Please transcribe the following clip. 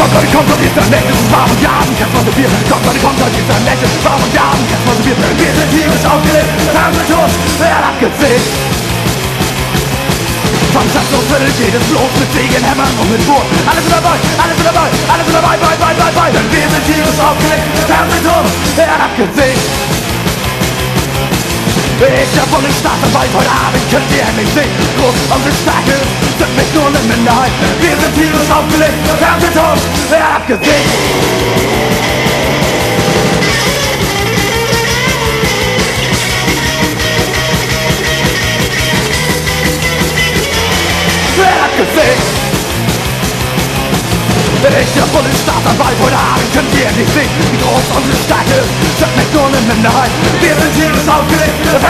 Kommt Leute, kommt Leute, ist ein Nächte, es ist warm und wir haben kein Wasser Bier. Kommt Leute, kommt Leute, ist ein Nächte, es ist warm und wir haben kein Wasser Bier. Wir sind tierisch aufgelegt, Fernsehen tot, wer hat gezählt? Vom Schatz und Viertel geht es los mit Segen, Hämmern und mit Wurf. Alle sind dabei, alle sind dabei, alle sind dabei, bei, bei, bei, bei. Denn wir sind tierisch aufgelegt, Fernsehen tot, wer hat gezählt? Ich hab von den Staatsanwalt heute Abend könnt ihr mich sehen Groß und Stärke sind nicht nur eine Minderheit Wir sind tierisch aufgelegt, Fernsehton, back of this. is Ich volle Staat dabei, von Haaren können wir nicht sehen. Wie groß unsere Stadt ist, sagt nicht nur. Wir sind hier aufgeregt, das